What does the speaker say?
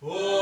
Oh.